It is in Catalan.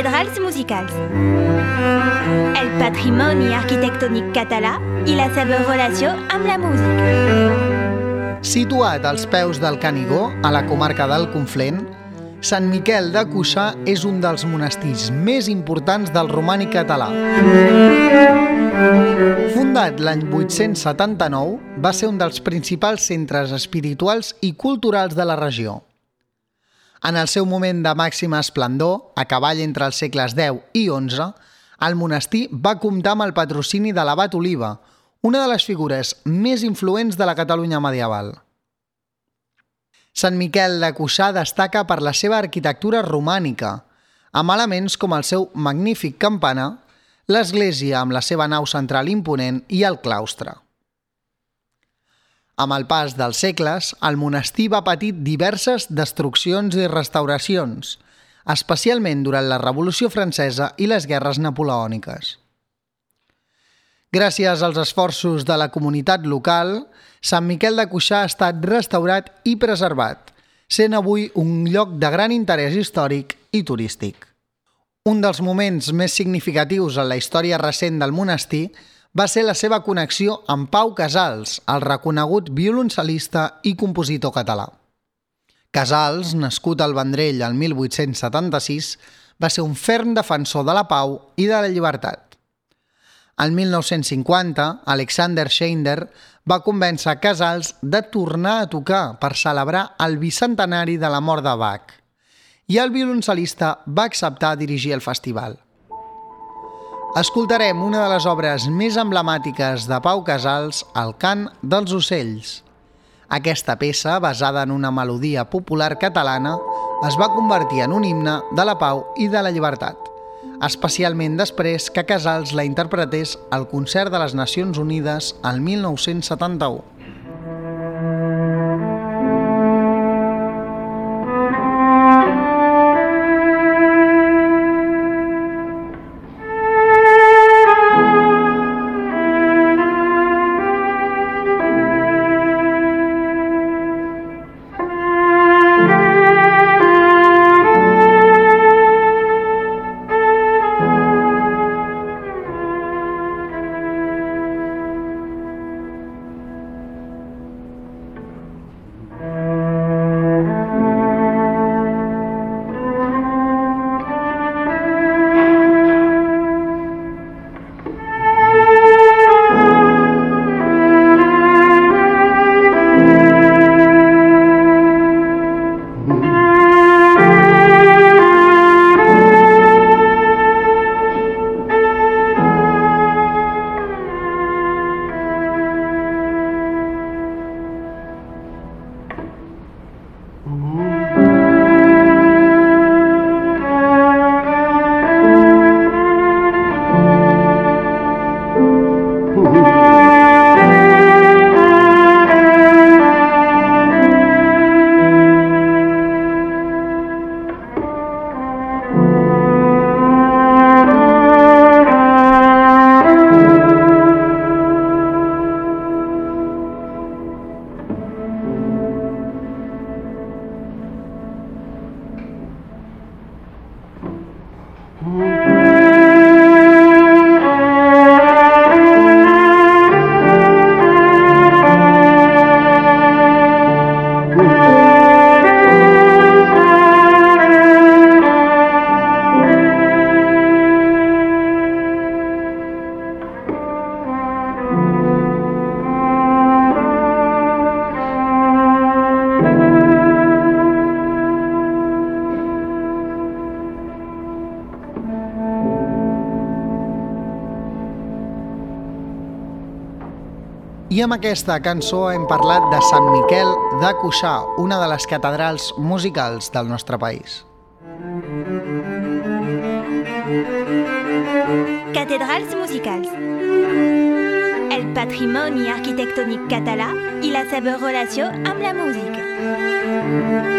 Cathedrals musicals. El patrimoni arquitectònic català i la seva relació amb la música. Situat als peus del Canigó, a la comarca del Conflent, Sant Miquel de Cuixà és un dels monestirs més importants del romànic català. Fundat l'any 879, va ser un dels principals centres espirituals i culturals de la regió. En el seu moment de màxima esplendor, a cavall entre els segles X i XI, el monestir va comptar amb el patrocini de l'abat Oliva, una de les figures més influents de la Catalunya medieval. Sant Miquel de Cuixà destaca per la seva arquitectura romànica, amb elements com el seu magnífic campanar, l'església amb la seva nau central imponent i el claustre. Amb el pas dels segles, el monestir va patir diverses destruccions i restauracions, especialment durant la Revolució Francesa i les guerres napoleòniques. Gràcies als esforços de la comunitat local, Sant Miquel de Cuixà ha estat restaurat i preservat, sent avui un lloc de gran interès històric i turístic. Un dels moments més significatius en la història recent del monestir va ser la seva connexió amb Pau Casals, el reconegut violoncel·lista i compositor català. Casals, nascut al Vendrell el 1876, va ser un ferm defensor de la pau i de la llibertat. El 1950, Alexander Scheinder va convèncer Casals de tornar a tocar per celebrar el bicentenari de la mort de Bach i el violoncel·lista va acceptar dirigir el festival. Escoltarem una de les obres més emblemàtiques de Pau Casals, El cant dels ocells. Aquesta peça, basada en una melodia popular catalana, es va convertir en un himne de la pau i de la llibertat especialment després que Casals la interpretés al concert de les Nacions Unides al 1971. I amb aquesta cançó hem parlat de Sant Miquel de Cuixà, una de les catedrals musicals del nostre país. Cathedrals musicals. El patrimoni arquitectònic català i la seva relació amb la música.